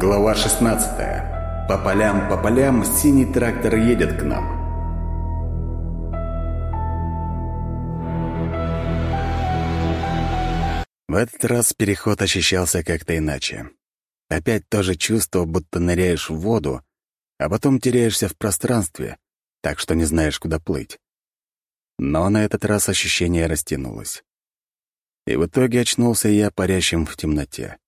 Глава 16. По полям, по полям синий трактор едет к нам. В этот раз переход ощущался как-то иначе. Опять то же чувство, будто ныряешь в воду, а потом теряешься в пространстве, так что не знаешь, куда плыть. Но на этот раз ощущение растянулось. И в итоге очнулся я парящим в темноте.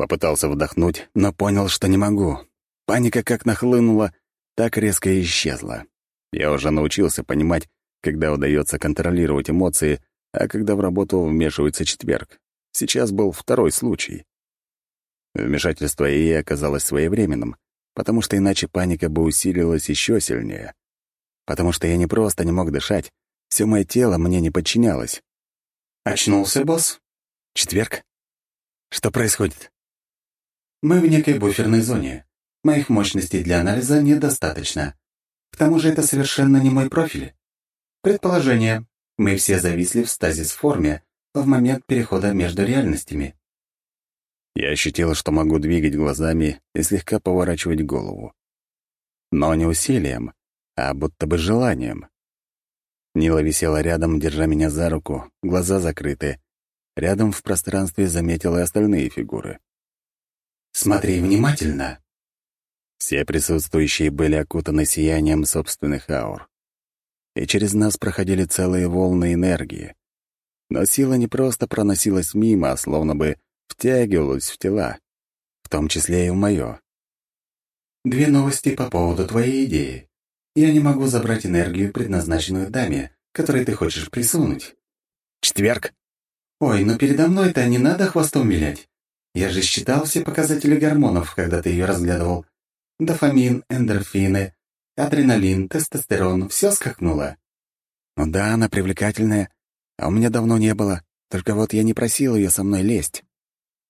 Попытался вдохнуть, но понял, что не могу. Паника как нахлынула, так резко и исчезла. Я уже научился понимать, когда удается контролировать эмоции, а когда в работу вмешивается четверг. Сейчас был второй случай. Вмешательство ей оказалось своевременным, потому что иначе паника бы усилилась еще сильнее. Потому что я не просто не мог дышать, все мое тело мне не подчинялось. «Очнулся, босс?» «Четверг? Что происходит?» Мы в некой буферной зоне. Моих мощностей для анализа недостаточно. К тому же это совершенно не мой профиль. Предположение. Мы все зависли в стазис-форме в момент перехода между реальностями. Я ощутил, что могу двигать глазами и слегка поворачивать голову. Но не усилием, а будто бы желанием. Нила висела рядом, держа меня за руку, глаза закрыты. Рядом в пространстве заметила и остальные фигуры. Смотри внимательно». Все присутствующие были окутаны сиянием собственных аур. И через нас проходили целые волны энергии. Но сила не просто проносилась мимо, а словно бы втягивалась в тела, в том числе и в моё. «Две новости по поводу твоей идеи. Я не могу забрать энергию, предназначенную даме, которой ты хочешь присунуть». «Четверг?» «Ой, ну передо мной-то не надо хвостом вилять. Я же считал все показатели гормонов, когда ты ее разглядывал. Дофамин, эндорфины, адреналин, тестостерон — все скакнуло. Ну да, она привлекательная, а у меня давно не было. Только вот я не просил ее со мной лезть.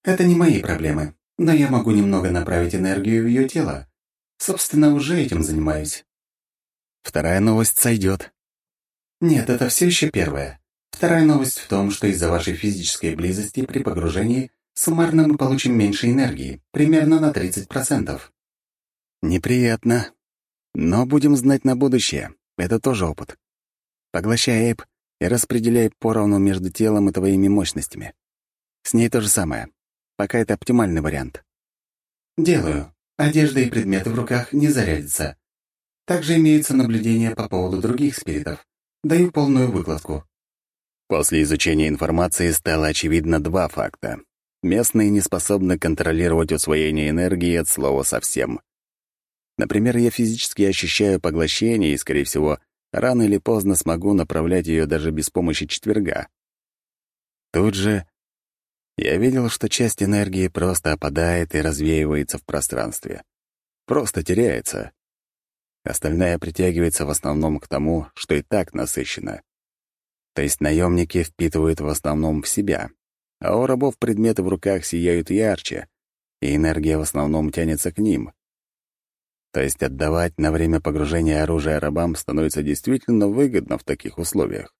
Это не мои проблемы, но я могу немного направить энергию в ее тело. Собственно, уже этим занимаюсь. Вторая новость сойдет. Нет, это все еще первая. Вторая новость в том, что из-за вашей физической близости при погружении Суммарно мы получим меньше энергии, примерно на 30%. Неприятно. Но будем знать на будущее. Это тоже опыт. Поглощай эйп и распределяй поровну между телом и твоими мощностями. С ней то же самое. Пока это оптимальный вариант. Делаю. Одежда и предметы в руках не зарядятся. Также имеются наблюдения по поводу других спиритов. Даю полную выкладку. После изучения информации стало очевидно два факта. Местные не способны контролировать усвоение энергии от слова совсем. Например, я физически ощущаю поглощение и, скорее всего, рано или поздно смогу направлять ее даже без помощи четверга. Тут же я видел, что часть энергии просто опадает и развеивается в пространстве. Просто теряется. Остальная притягивается в основном к тому, что и так насыщено. То есть наемники впитывают в основном в себя, а у рабов предметы в руках сияют ярче, и энергия в основном тянется к ним. То есть отдавать на время погружения оружия рабам становится действительно выгодно в таких условиях.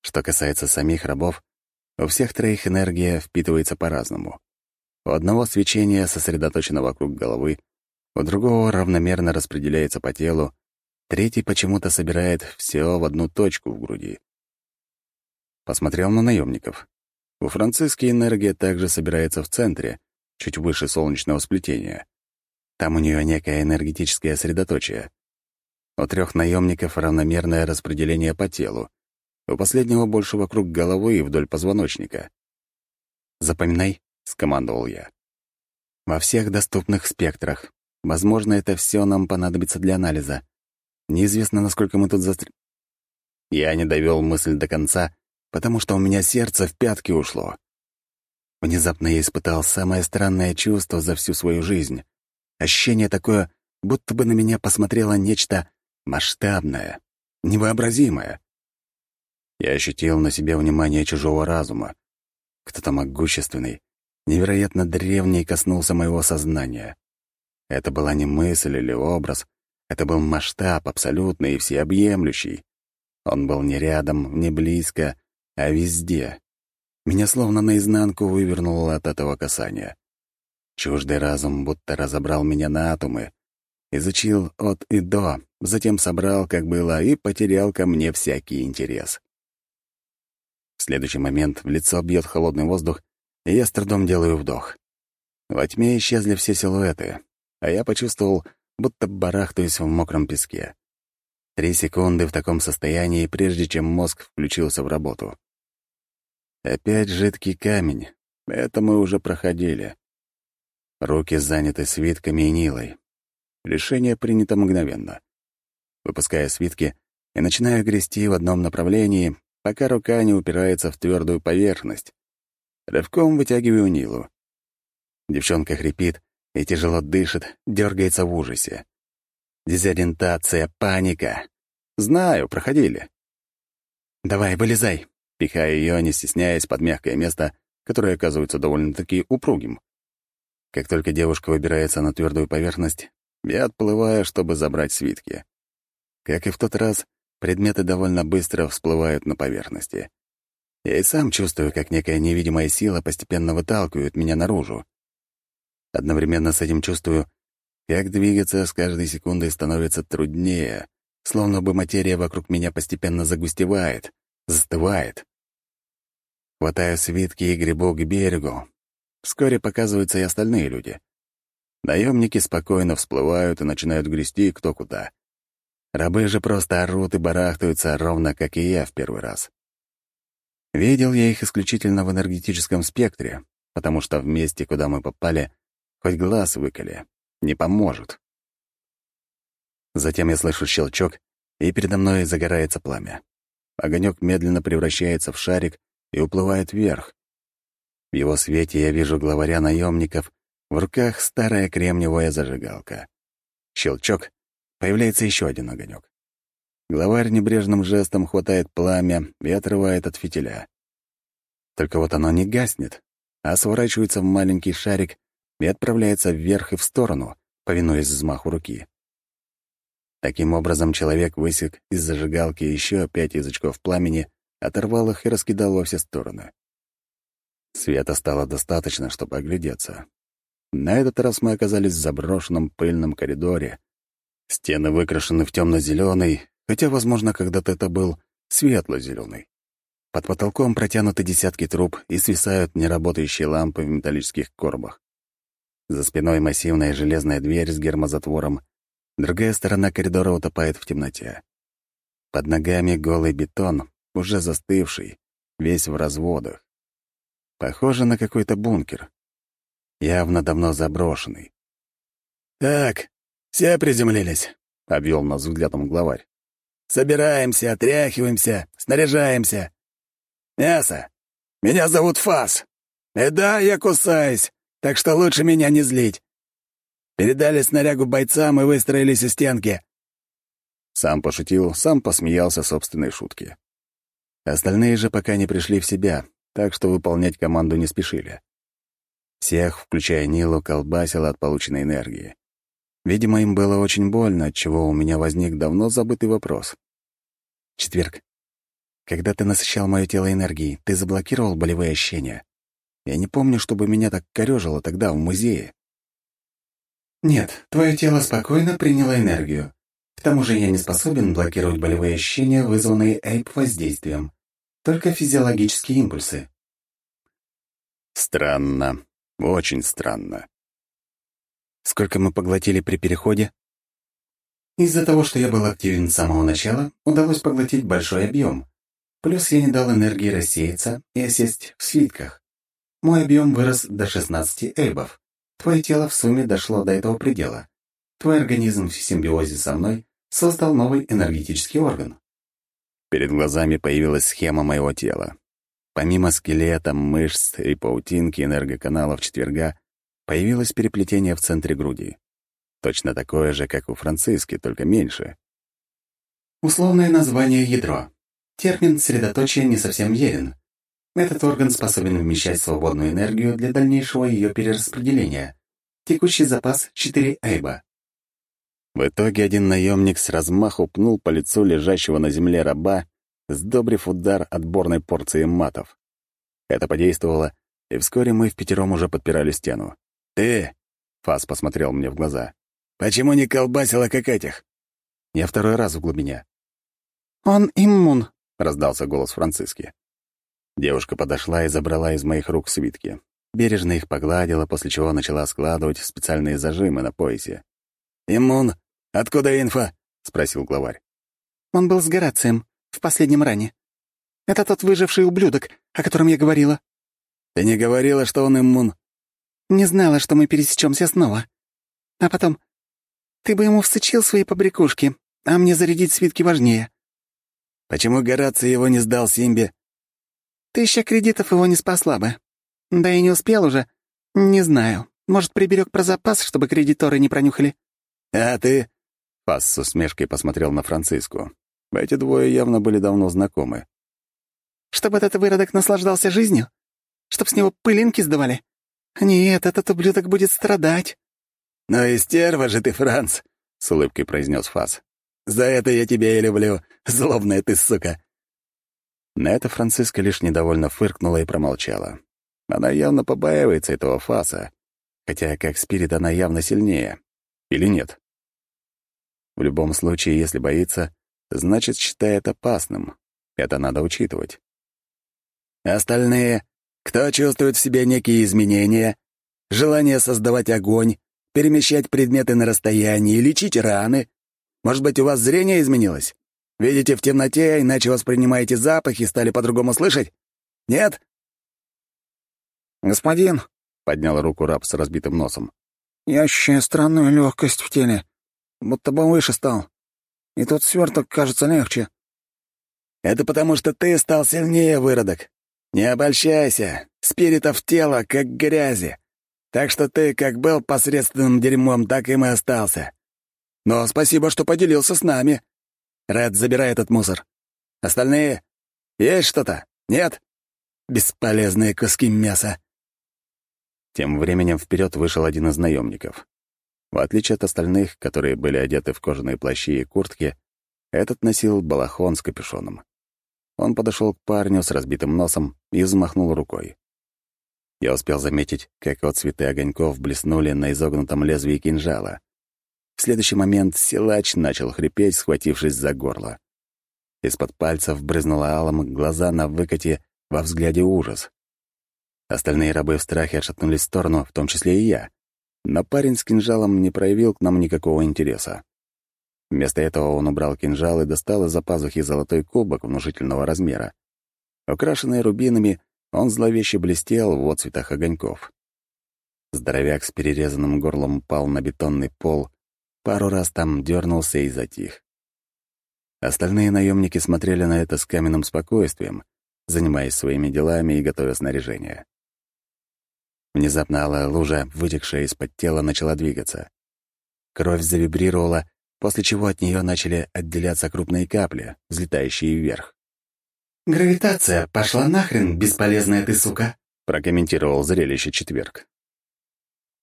Что касается самих рабов, у всех троих энергия впитывается по-разному. У одного свечение сосредоточено вокруг головы, у другого равномерно распределяется по телу, третий почему-то собирает все в одну точку в груди. Посмотрел на наемников. У Франциски энергия также собирается в центре, чуть выше солнечного сплетения. Там у нее некое энергетическое средоточие. У трех наемников равномерное распределение по телу. У последнего больше вокруг головы и вдоль позвоночника. «Запоминай», — скомандовал я. «Во всех доступных спектрах. Возможно, это все нам понадобится для анализа. Неизвестно, насколько мы тут застр...» Я не довел мысль до конца, потому что у меня сердце в пятки ушло. Внезапно я испытал самое странное чувство за всю свою жизнь. Ощущение такое, будто бы на меня посмотрело нечто масштабное, невообразимое. Я ощутил на себе внимание чужого разума. Кто-то могущественный, невероятно древний коснулся моего сознания. Это была не мысль или образ, это был масштаб абсолютный и всеобъемлющий. Он был не рядом, не близко, а везде. Меня словно наизнанку вывернуло от этого касания. Чуждый разум будто разобрал меня на атомы, изучил от и до, затем собрал, как было, и потерял ко мне всякий интерес. В следующий момент в лицо бьет холодный воздух, и я с трудом делаю вдох. Во тьме исчезли все силуэты, а я почувствовал, будто барахтаюсь в мокром песке. Три секунды в таком состоянии, прежде чем мозг включился в работу. Опять жидкий камень. Это мы уже проходили. Руки заняты свитками и нилой. Решение принято мгновенно. Выпуская свитки и начинаю грести в одном направлении, пока рука не упирается в твердую поверхность. Рывком вытягиваю Нилу. Девчонка хрипит и тяжело дышит, дергается в ужасе. Дезориентация, паника. Знаю, проходили. «Давай, вылезай!» Пихая ее, не стесняясь, под мягкое место, которое оказывается довольно-таки упругим. Как только девушка выбирается на твердую поверхность, я отплываю, чтобы забрать свитки. Как и в тот раз, предметы довольно быстро всплывают на поверхности. Я и сам чувствую, как некая невидимая сила постепенно выталкивает меня наружу. Одновременно с этим чувствую, как двигаться с каждой секундой становится труднее, словно бы материя вокруг меня постепенно загустевает, застывает. Хватаю свитки и грибу к берегу. Вскоре показываются и остальные люди. Наемники спокойно всплывают и начинают грести кто куда. Рабы же просто орут и барахтаются, ровно как и я в первый раз. Видел я их исключительно в энергетическом спектре, потому что в месте, куда мы попали, хоть глаз выколи, не поможет. Затем я слышу щелчок, и передо мной загорается пламя. Огонек медленно превращается в шарик и уплывает вверх. В его свете я вижу главаря наемников, в руках старая кремниевая зажигалка. Щелчок, Появляется еще один огонек. Главарь небрежным жестом хватает пламя и отрывает от фитиля. Только вот оно не гаснет, а сворачивается в маленький шарик и отправляется вверх и в сторону, повинуясь взмаху руки. Таким образом, человек высек из зажигалки еще пять язычков пламени, оторвал их и раскидал во все стороны. Света стало достаточно, чтобы оглядеться. На этот раз мы оказались в заброшенном пыльном коридоре, Стены выкрашены в темно-зеленый, хотя, возможно, когда-то это был светло-зеленый. Под потолком протянуты десятки труб и свисают неработающие лампы в металлических коробах. За спиной массивная железная дверь с гермозатвором. Другая сторона коридора утопает в темноте. Под ногами голый бетон, уже застывший, весь в разводах. Похоже на какой-то бункер. Явно давно заброшенный. «Так, «Все приземлились», — обвел нас взглядом главарь. «Собираемся, отряхиваемся, снаряжаемся. Мясо, меня зовут Фас. И да, я кусаюсь, так что лучше меня не злить. Передали снарягу бойцам и выстроились у стенки». Сам пошутил, сам посмеялся собственной шутки. Остальные же пока не пришли в себя, так что выполнять команду не спешили. Всех, включая Нилу, колбасило от полученной энергии. Видимо, им было очень больно, отчего у меня возник давно забытый вопрос. Четверг. Когда ты насыщал мое тело энергией, ты заблокировал болевые ощущения. Я не помню, чтобы меня так корёжило тогда в музее. Нет, твое тело спокойно приняло энергию. К тому же я не способен блокировать болевые ощущения, вызванные эйп-воздействием. Только физиологические импульсы. Странно. Очень странно. Сколько мы поглотили при переходе? Из-за того, что я был активен с самого начала, удалось поглотить большой объем. Плюс я не дал энергии рассеяться и осесть в свитках. Мой объем вырос до 16 эйбов. Твое тело в сумме дошло до этого предела. Твой организм в симбиозе со мной создал новый энергетический орган. Перед глазами появилась схема моего тела. Помимо скелета, мышц и паутинки энергоканалов четверга, Появилось переплетение в центре груди. Точно такое же, как у Франциски, только меньше. Условное название «ядро». Термин «средоточие» не совсем верен. Этот орган способен вмещать свободную энергию для дальнейшего ее перераспределения. Текущий запас — 4 эйба. В итоге один наемник с размаху пнул по лицу лежащего на земле раба, сдобрив удар отборной порции матов. Это подействовало, и вскоре мы в пятером уже подпирали стену. «Ты!» — Фас посмотрел мне в глаза. «Почему не колбасила, как этих?» Я второй раз в глубине. «Он иммун», — раздался голос Франциски. Девушка подошла и забрала из моих рук свитки. Бережно их погладила, после чего начала складывать специальные зажимы на поясе. «Иммун, откуда инфа?» — спросил главарь. «Он был с Горацием, в последнем ране. Это тот выживший ублюдок, о котором я говорила». «Ты не говорила, что он иммун?» «Не знала, что мы пересечемся снова. А потом, ты бы ему всучил свои побрякушки, а мне зарядить свитки важнее». «Почему Гораций его не сдал Симбе?» «Тысяча кредитов его не спасла бы. Да и не успел уже. Не знаю. Может, приберег про запас, чтобы кредиторы не пронюхали». «А ты?» Фас с усмешкой посмотрел на Франциску. Эти двое явно были давно знакомы. «Чтобы этот выродок наслаждался жизнью? Чтоб с него пылинки сдавали? Нет, этот ублюдок будет страдать». «Ну и стерва же ты, Франц!» — с улыбкой произнес Фас. «За это я тебя и люблю, злобная ты сука!» На это Франциска лишь недовольно фыркнула и промолчала. Она явно побаивается этого Фаса, хотя как спирит она явно сильнее. Или нет? В любом случае, если боится, значит, считает опасным. Это надо учитывать. Остальные, кто чувствует в себе некие изменения, желание создавать огонь, перемещать предметы на расстоянии, лечить раны. Может быть, у вас зрение изменилось? Видите в темноте, иначе воспринимаете запахи, стали по-другому слышать? Нет? «Господин», — поднял руку раб с разбитым носом, — «я ощущаю странную легкость в теле, будто бы выше стал. И тот сверток кажется легче». «Это потому, что ты стал сильнее, выродок. Не обольщайся, спиритов тело, как грязи. Так что ты как был посредственным дерьмом, так им и остался. Но спасибо, что поделился с нами. Ред, забирай этот мусор. Остальные? Есть что-то? Нет? Бесполезные куски мяса». Тем временем вперед вышел один из наемников. В отличие от остальных, которые были одеты в кожаные плащи и куртки, этот носил балахон с капюшоном. Он подошел к парню с разбитым носом и взмахнул рукой. Я успел заметить, как от цветы огоньков блеснули на изогнутом лезвии кинжала. В следующий момент силач начал хрипеть, схватившись за горло. Из-под пальцев брызнула алом, глаза на выкате, во взгляде ужас. Остальные рабы в страхе отшатнулись в сторону, в том числе и я. Но парень с кинжалом не проявил к нам никакого интереса. Вместо этого он убрал кинжал и достал из-за пазухи золотой кубок внушительного размера. Украшенный рубинами, он зловеще блестел в отцветах огоньков. Здоровяк с перерезанным горлом упал на бетонный пол, пару раз там дернулся и затих. Остальные наемники смотрели на это с каменным спокойствием, занимаясь своими делами и готовя снаряжение. Внезапно алая лужа, вытекшая из-под тела, начала двигаться. Кровь завибрировала, после чего от нее начали отделяться крупные капли, взлетающие вверх. «Гравитация пошла нахрен, бесполезная ты сука!» прокомментировал зрелище четверг.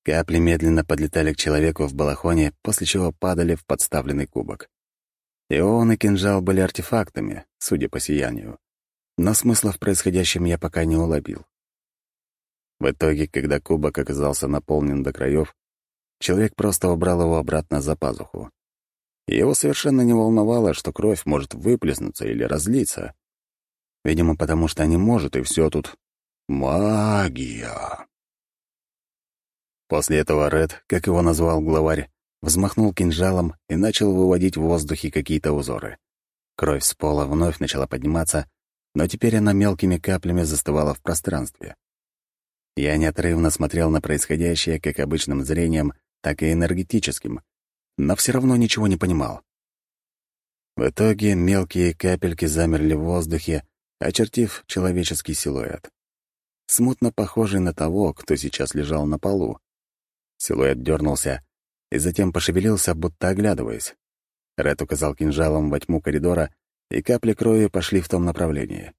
Капли медленно подлетали к человеку в балахоне, после чего падали в подставленный кубок. И он, и кинжал были артефактами, судя по сиянию. Но смысла в происходящем я пока не уловил. В итоге, когда кубок оказался наполнен до краев, человек просто убрал его обратно за пазуху. его совершенно не волновало, что кровь может выплеснуться или разлиться. Видимо, потому что не может, и все тут магия. После этого Ред, как его назвал главарь, взмахнул кинжалом и начал выводить в воздухе какие-то узоры. Кровь с пола вновь начала подниматься, но теперь она мелкими каплями застывала в пространстве. Я неотрывно смотрел на происходящее как обычным зрением, так и энергетическим, но все равно ничего не понимал. В итоге мелкие капельки замерли в воздухе, очертив человеческий силуэт. Смутно похожий на того, кто сейчас лежал на полу. Силуэт дернулся и затем пошевелился, будто оглядываясь. Ред указал кинжалом во тьму коридора, и капли крови пошли в том направлении.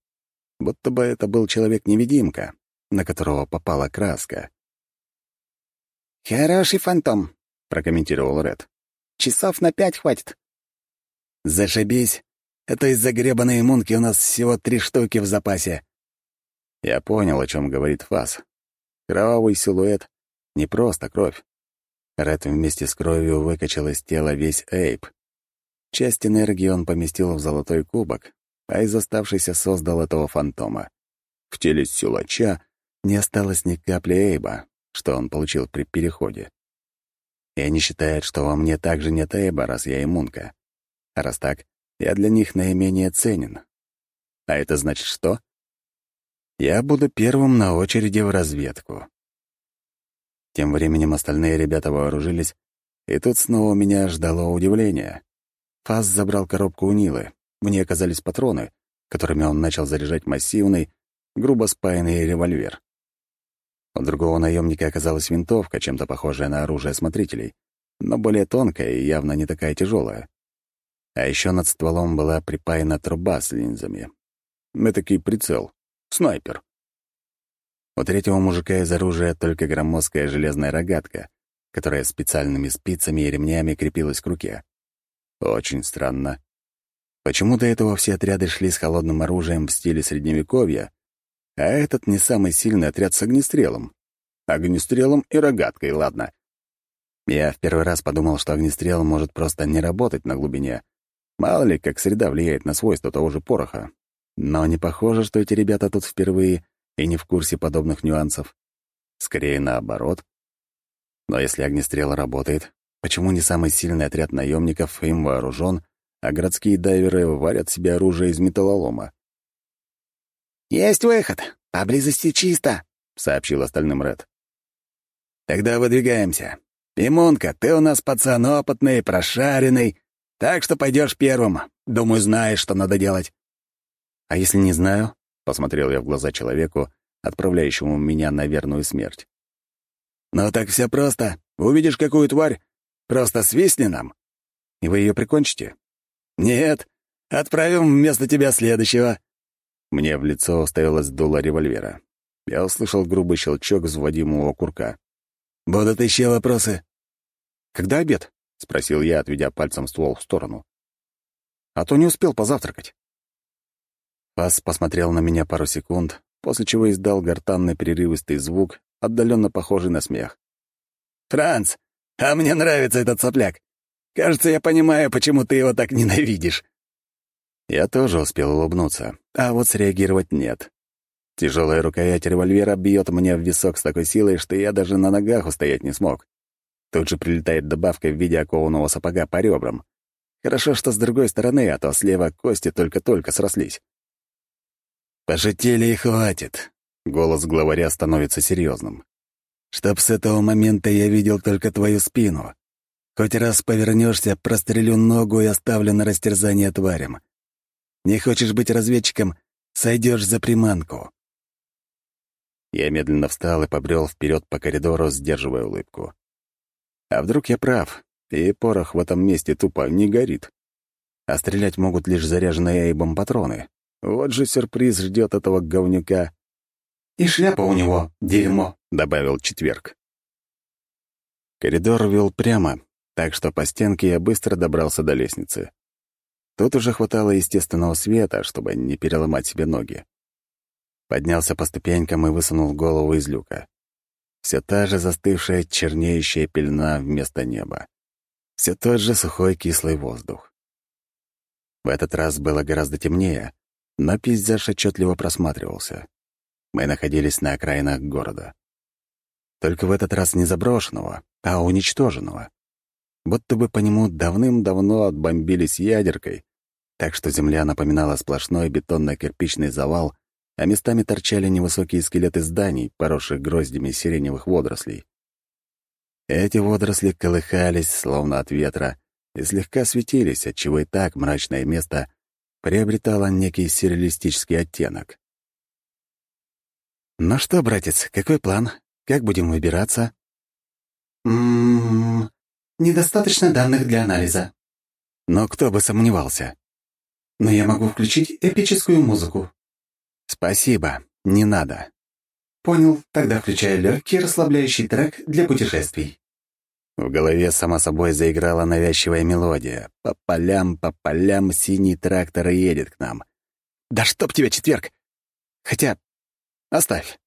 Будто бы это был человек-невидимка, на которого попала краска. «Хороший фантом», — прокомментировал Ред. «Часов на пять хватит». «Зашибись. Это из-за гребаной мунки у нас всего три штуки в запасе». Я понял, о чем говорит Фас. Кровавый силуэт Не просто кровь. Ред вместе с кровью выкачал из тела весь Эйп. Часть энергии он поместил в золотой кубок, а из оставшейся создал этого фантома. В теле силача не осталось ни капли Эйба, что он получил при переходе. И они считают, что во мне также нет Эйба, раз я иммунка. А раз так, я для них наименее ценен. А это значит что? Я буду первым на очереди в разведку. Тем временем остальные ребята вооружились, и тут снова меня ждало удивление. Фас забрал коробку у Нилы. Мне оказались патроны, которыми он начал заряжать массивный, грубо спаянный револьвер. У другого наемника оказалась винтовка, чем-то похожая на оружие смотрителей, но более тонкая и явно не такая тяжелая. А еще над стволом была припаяна труба с линзами. Этакий прицел. Снайпер. У третьего мужика из оружия только громоздкая железная рогатка, которая специальными спицами и ремнями крепилась к руке. Очень странно. Почему до этого все отряды шли с холодным оружием в стиле Средневековья, а этот не самый сильный отряд с огнестрелом? Огнестрелом и рогаткой, ладно. Я в первый раз подумал, что огнестрел может просто не работать на глубине, Мало ли, как среда влияет на свойства того же пороха. Но не похоже, что эти ребята тут впервые и не в курсе подобных нюансов. Скорее наоборот. Но если огнестрел работает, почему не самый сильный отряд наемников им вооружен, а городские дайверы варят себе оружие из металлолома? «Есть выход. Поблизости чисто», — сообщил остальным Ред. «Тогда выдвигаемся. Пимонка, ты у нас пацан опытный, прошаренный, так что пойдешь первым. Думаю, знаешь, что надо делать». «А если не знаю?» — посмотрел я в глаза человеку, отправляющему меня на верную смерть. «Ну так все просто. Увидишь какую тварь, просто свистни нам». «И вы ее прикончите?» «Нет, отправим вместо тебя следующего». Мне в лицо уставилось дуло револьвера. Я услышал грубый щелчок взводимого курка. «Будут еще вопросы?» «Когда обед?» — спросил я, отведя пальцем ствол в сторону. «А то не успел позавтракать». Пас посмотрел на меня пару секунд, после чего издал гортанный перерывистый звук, отдаленно похожий на смех. «Франц, а мне нравится этот сопляк. Кажется, я понимаю, почему ты его так ненавидишь». Я тоже успел улыбнуться, а вот среагировать нет. Тяжелая рукоять револьвера бьет мне в висок с такой силой, что я даже на ногах устоять не смог. Тут же прилетает добавка в виде окованного сапога по ребрам. Хорошо, что с другой стороны, а то слева кости только-только срослись. «Пошутили и хватит», — голос главаря становится серьезным. «Чтоб с этого момента я видел только твою спину. Хоть раз повернешься, прострелю ногу и оставлю на растерзание тварям. Не хочешь быть разведчиком — сойдешь за приманку». Я медленно встал и побрел вперед по коридору, сдерживая улыбку. А вдруг я прав, и порох в этом месте тупо не горит? А стрелять могут лишь заряженные эйбом патроны. Вот же сюрприз ждет этого говнюка. «И шляпа у него — дерьмо», — добавил четверг. Коридор вел прямо, так что по стенке я быстро добрался до лестницы. Тут уже хватало естественного света, чтобы не переломать себе ноги. Поднялся по ступенькам и высунул голову из люка. Все та же застывшая чернеющая пелена вместо неба. Все тот же сухой кислый воздух. В этот раз было гораздо темнее, но пейзаж отчетливо просматривался. Мы находились на окраинах города. Только в этот раз не заброшенного, а уничтоженного. Будто бы по нему давным-давно отбомбились ядеркой, так что земля напоминала сплошной бетонно-кирпичный завал, а местами торчали невысокие скелеты зданий, поросших гроздями сиреневых водорослей. Эти водоросли колыхались, словно от ветра, и слегка светились, отчего и так мрачное место приобретало некий сюрреалистический оттенок. «Ну что, братец, какой план? Как будем выбираться?» «М-м-м... Недостаточно данных для анализа». «Но кто бы сомневался?» «Но я могу включить эпическую музыку». «Спасибо, не надо». «Понял, тогда включаю легкий расслабляющий трек для путешествий». В голове сама собой заиграла навязчивая мелодия. По полям, по полям синий трактор едет к нам. «Да чтоб тебя, четверг! Хотя... оставь.